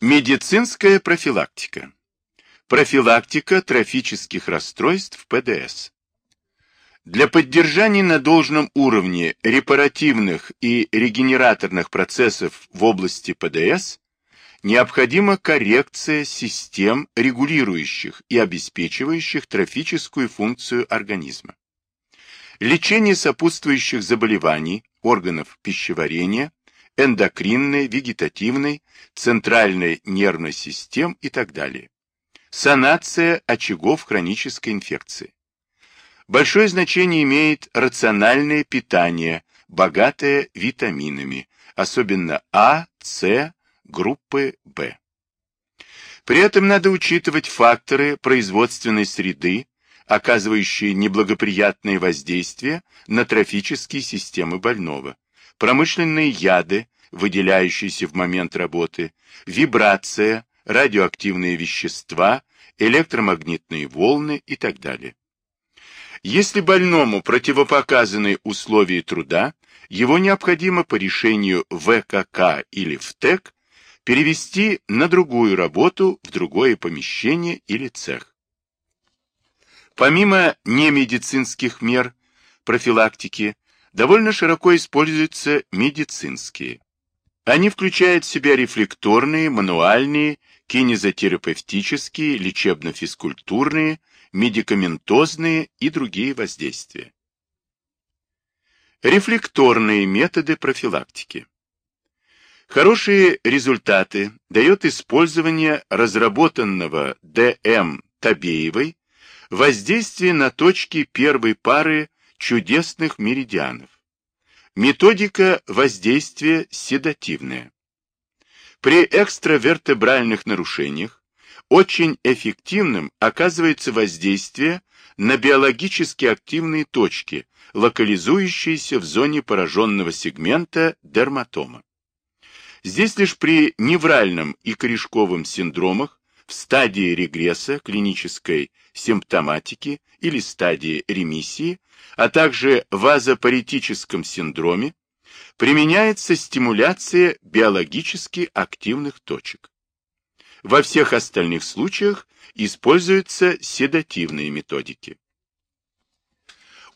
Медицинская профилактика. Профилактика трофических расстройств ПДС. Для поддержания на должном уровне репаративных и регенераторных процессов в области ПДС необходима коррекция систем, регулирующих и обеспечивающих трофическую функцию организма. Лечение сопутствующих заболеваний органов пищеварения, эндокринной, вегетативной, центральной нервной систем и так далее. Санация очагов хронической инфекции. Большое значение имеет рациональное питание, богатое витаминами, особенно А, С, группы В. При этом надо учитывать факторы производственной среды, оказывающие неблагоприятные воздействия на трофические системы больного, промышленные яды, выделяющиеся в момент работы, вибрация, радиоактивные вещества, электромагнитные волны и так далее. Если больному противопоказаны условия труда, его необходимо по решению ВКК или ВТЭК перевести на другую работу в другое помещение или цех. Помимо немедицинских мер профилактики, довольно широко используются медицинские. Они включают в себя рефлекторные, мануальные, кинезотерапевтические, лечебно-физкультурные, медикаментозные и другие воздействия. Рефлекторные методы профилактики. Хорошие результаты дает использование разработанного ДМ Табеевой воздействие на точки первой пары чудесных меридианов. Методика воздействия седативная. При экстравертебральных нарушениях очень эффективным оказывается воздействие на биологически активные точки, локализующиеся в зоне пораженного сегмента дерматома. Здесь лишь при невральном и корешковом синдромах в стадии регресса клинической симптоматики или стадии ремиссии, а также вазопаритическом синдроме, применяется стимуляция биологически активных точек. Во всех остальных случаях используются седативные методики.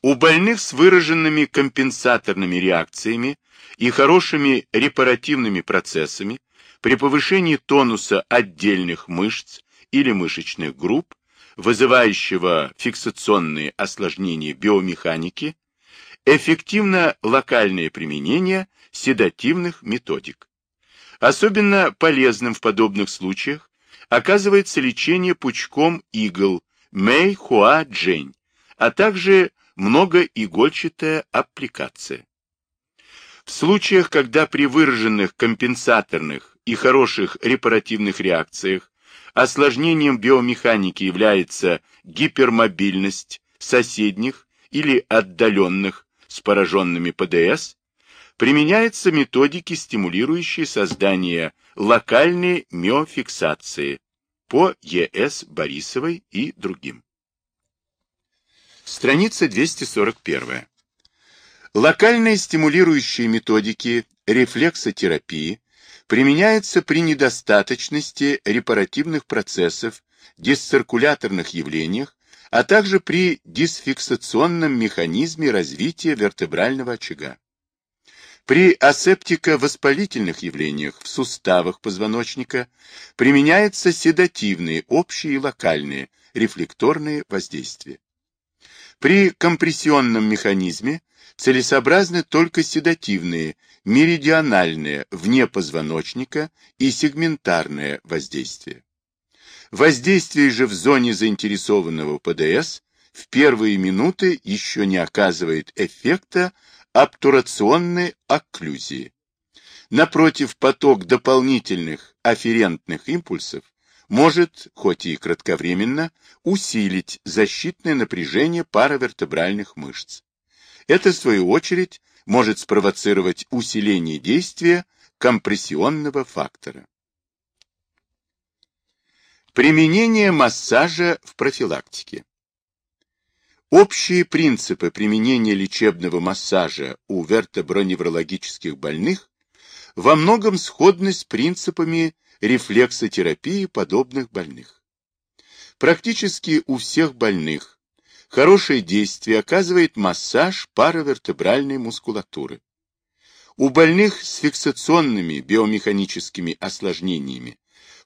У больных с выраженными компенсаторными реакциями и хорошими репаративными процессами при повышении тонуса отдельных мышц или мышечных групп, вызывающего фиксационные осложнения биомеханики, эффективно локальное применение седативных методик. Особенно полезным в подобных случаях оказывается лечение пучком игл Мэй-Хуа-Джень, а также многоигольчатая аппликация. В случаях, когда при выраженных компенсаторных и хороших репаративных реакциях осложнением биомеханики является гипермобильность соседних или отдаленных с пораженными ПДС, применяются методики, стимулирующие создание локальной миофиксации по ЕС Борисовой и другим. Страница 241. Локальные стимулирующие методики рефлексотерапии применяются при недостаточности репаративных процессов, дисциркуляторных явлениях, а также при дисфиксационном механизме развития вертебрального очага. При асептико-воспалительных явлениях в суставах позвоночника применяются седативные, общие и локальные, рефлекторные воздействия. При компрессионном механизме целесообразны только седативные, меридиональные, вне позвоночника и сегментарное воздействие. Воздействие же в зоне заинтересованного ПДС в первые минуты еще не оказывает эффекта обтурационной окклюзии. Напротив, поток дополнительных афферентных импульсов может, хоть и кратковременно, усилить защитное напряжение паравертебральных мышц. Это, в свою очередь, может спровоцировать усиление действия компрессионного фактора. Применение массажа в профилактике. Общие принципы применения лечебного массажа у вертеброневрологических больных во многом сходны с принципами рефлексотерапии подобных больных. Практически у всех больных хорошее действие оказывает массаж паравертебральной мускулатуры. У больных с фиксационными биомеханическими осложнениями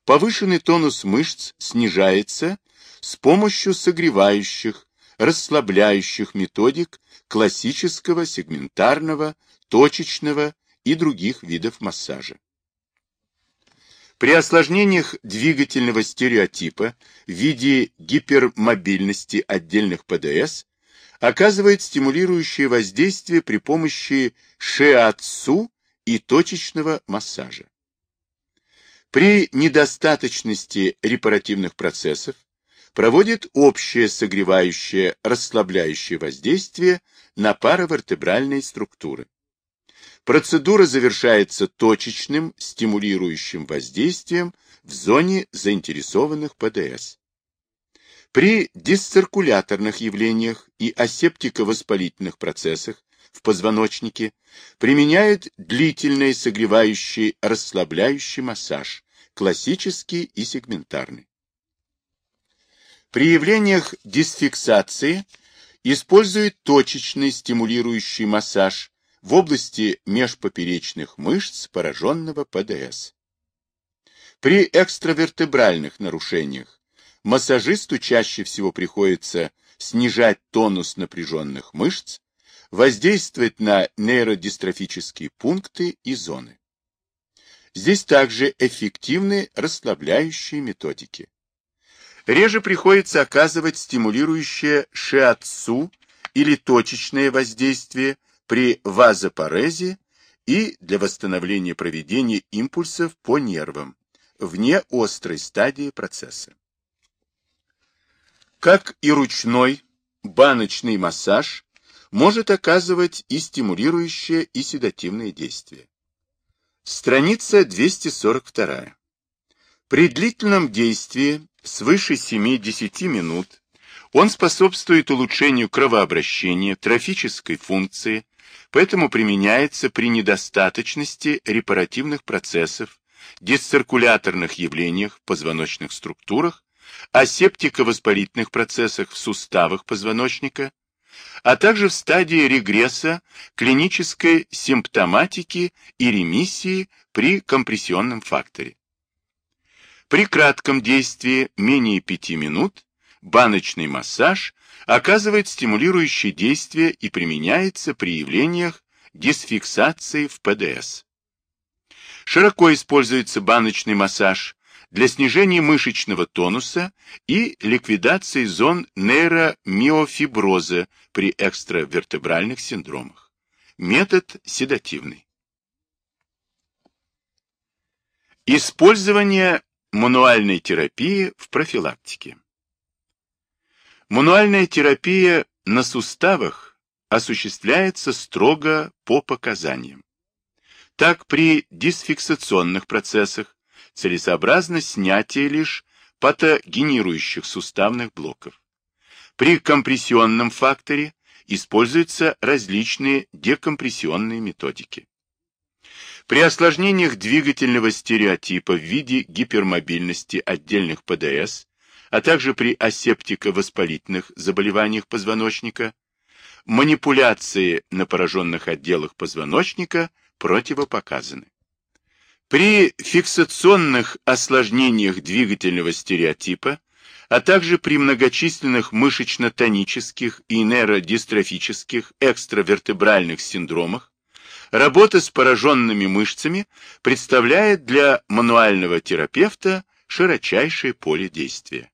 повышенный тонус мышц снижается с помощью согревающих, расслабляющих методик классического, сегментарного, точечного и других видов массажа. При осложнениях двигательного стереотипа в виде гипермобильности отдельных ПДС оказывает стимулирующее воздействие при помощи шиатсу и точечного массажа. При недостаточности репаративных процессов проводит общее согревающее, расслабляющее воздействие на паравертебральные структуры. Процедура завершается точечным стимулирующим воздействием в зоне заинтересованных ПДС. При дисциркуляторных явлениях и асептико-воспалительных процессах в позвоночнике применяют длительный согревающий расслабляющий массаж, классический и сегментарный. При явлениях дисфиксации используют точечный стимулирующий массаж в области межпоперечных мышц пораженного ПДС. При экстравертебральных нарушениях массажисту чаще всего приходится снижать тонус напряженных мышц, воздействовать на нейродистрофические пункты и зоны. Здесь также эффективны расслабляющие методики. Реже приходится оказывать стимулирующее шиатсу или точечное воздействие при вазопарезе и для восстановления проведения импульсов по нервам вне острой стадии процесса. Как и ручной баночный массаж может оказывать и стимулирующее, и седативное действие. Страница 242. При длительном действии свыше 7-10 минут он способствует улучшению кровообращения, трофической функции, поэтому применяется при недостаточности репаративных процессов, дисциркуляторных явлениях в позвоночных структурах, асептико-воспалительных процессах в суставах позвоночника, а также в стадии регресса клинической симптоматики и ремиссии при компрессионном факторе. При кратком действии менее 5 минут баночный массаж оказывает стимулирующее действие и применяется при явлениях дисфиксации в ПДС. Широко используется баночный массаж для снижения мышечного тонуса и ликвидации зон нейромиофиброза при экстравертебральных синдромах. Метод седативный. Использование мануальной терапии в профилактике. Мануальная терапия на суставах осуществляется строго по показаниям. Так, при дисфиксационных процессах целесообразно снятие лишь патогенирующих суставных блоков. При компрессионном факторе используются различные декомпрессионные методики. При осложнениях двигательного стереотипа в виде гипермобильности отдельных ПДС а также при асептико-воспалительных заболеваниях позвоночника, манипуляции на пораженных отделах позвоночника противопоказаны. При фиксационных осложнениях двигательного стереотипа, а также при многочисленных мышечно-тонических и нейродистрофических экстравертебральных синдромах, работа с пораженными мышцами представляет для мануального терапевта широчайшее поле действия.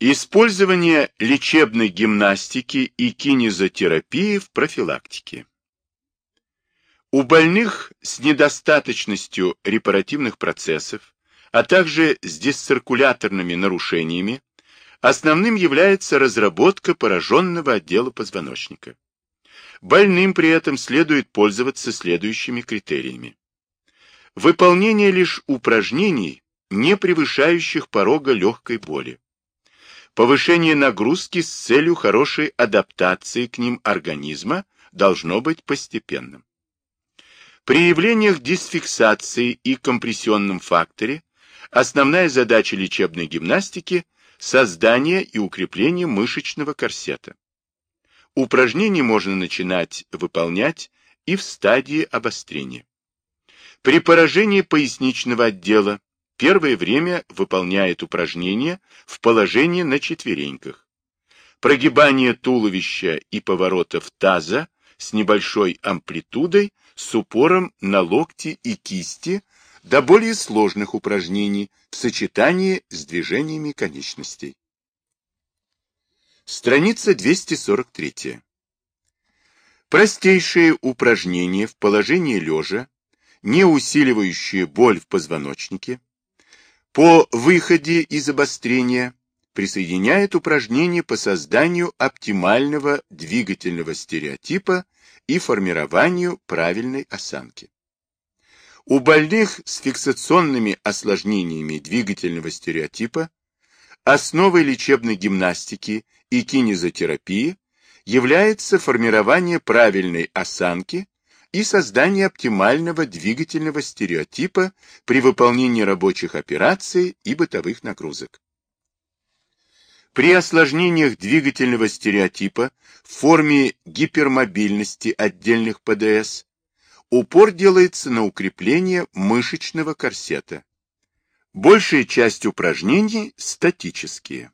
Использование лечебной гимнастики и кинезотерапии в профилактике. У больных с недостаточностью репаративных процессов, а также с дисциркуляторными нарушениями, основным является разработка пораженного отдела позвоночника. Больным при этом следует пользоваться следующими критериями. Выполнение лишь упражнений, не превышающих порога легкой боли Повышение нагрузки с целью хорошей адаптации к ним организма должно быть постепенным. При явлениях дисфиксации и компрессионном факторе основная задача лечебной гимнастики – создание и укрепление мышечного корсета. Упражнения можно начинать выполнять и в стадии обострения. При поражении поясничного отдела первое время выполняет упражнения в положении на четвереньках. Прогибание туловища и поворотов таза с небольшой амплитудой с упором на локти и кисти до более сложных упражнений в сочетании с движениями конечностей. Страница 243. Простейшие упражнения в положении лежа, не усиливающие боль в позвоночнике, по выходе из обострения присоединяет упражнения по созданию оптимального двигательного стереотипа и формированию правильной осанки. У больных с фиксационными осложнениями двигательного стереотипа основой лечебной гимнастики и кинезотерапии является формирование правильной осанки и создание оптимального двигательного стереотипа при выполнении рабочих операций и бытовых нагрузок. При осложнениях двигательного стереотипа в форме гипермобильности отдельных ПДС упор делается на укрепление мышечного корсета. Большая часть упражнений статические.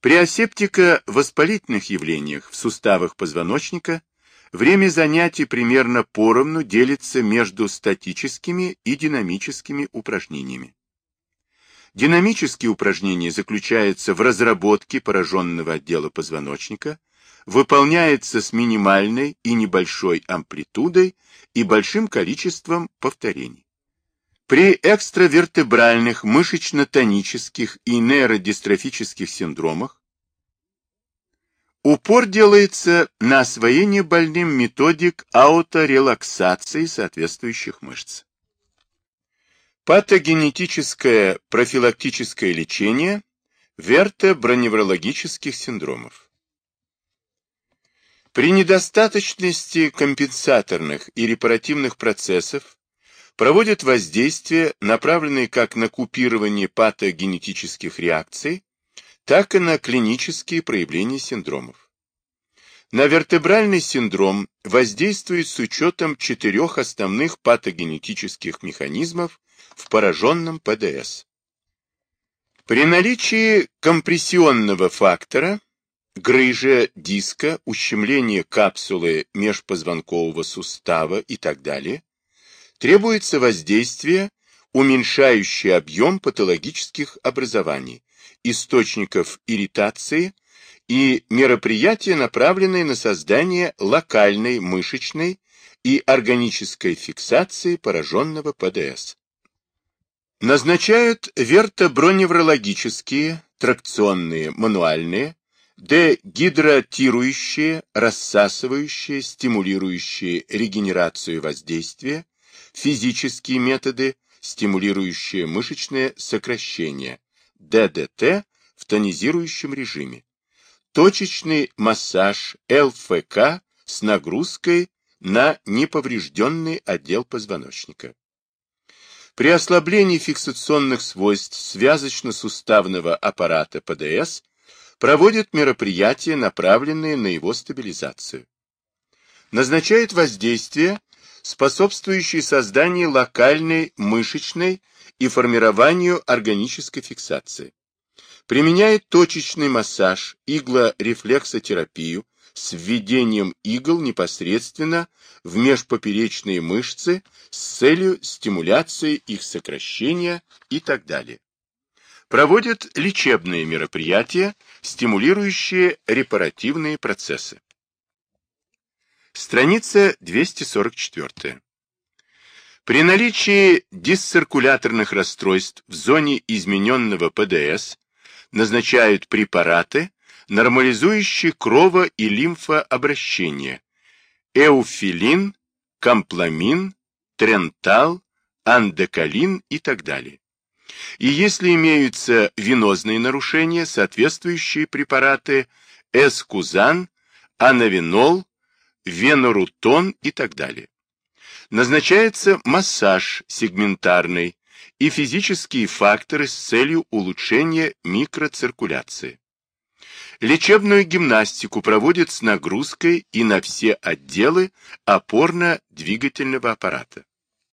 При асептико-воспалительных явлениях в суставах позвоночника время занятий примерно поровну делится между статическими и динамическими упражнениями. Динамические упражнения заключаются в разработке пораженного отдела позвоночника, выполняется с минимальной и небольшой амплитудой и большим количеством повторений. При экстравертебральных мышечно-тонических и нейродистрофических синдромах упор делается на освоение больным методик ауторелаксации соответствующих мышц. Патогенетическое профилактическое лечение вертеброневрологических синдромов. При недостаточности компенсаторных и репаративных процессов проводят воздействия, направленные как на купирование патогенетических реакций, так и на клинические проявления синдромов. На вертебральный синдром воздействует с учетом четырех основных патогенетических механизмов в пораженном ПДС. При наличии компрессионного фактора, грыжа диска, ущемление капсулы межпозвонкового сустава и так далее, требуется воздействие, уменьшающее объем патологических образований, источников ирритации и мероприятия, направленные на создание локальной мышечной и органической фиксации пораженного ПДС. Назначают вертоброневрологические, тракционные, мануальные, дегидратирующие, рассасывающие, стимулирующие регенерацию воздействия, физические методы, стимулирующие мышечное сокращение, ДДТ в тонизирующем режиме, точечный массаж ЛФК с нагрузкой на неповрежденный отдел позвоночника. При ослаблении фиксационных свойств связочно-суставного аппарата ПДС проводят мероприятия, направленные на его стабилизацию. Назначает воздействие, способствующие созданию локальной мышечной и формированию органической фиксации. Применяет точечный массаж, иглорефлексотерапию, с введением игл непосредственно в межпоперечные мышцы с целью стимуляции их сокращения и так далее. Проводят лечебные мероприятия, стимулирующие репаративные процессы. Страница 244. При наличии дисциркуляторных расстройств в зоне измененного ПДС назначают препараты, нормализующий крово- и лимфообращение, эуфилин, компламин, трентал, андекалин и так далее. И если имеются венозные нарушения, соответствующие препараты эскузан, анавинол, венорутон и так далее. Назначается массаж сегментарный и физические факторы с целью улучшения микроциркуляции. Лечебную гимнастику проводят с нагрузкой и на все отделы опорно-двигательного аппарата.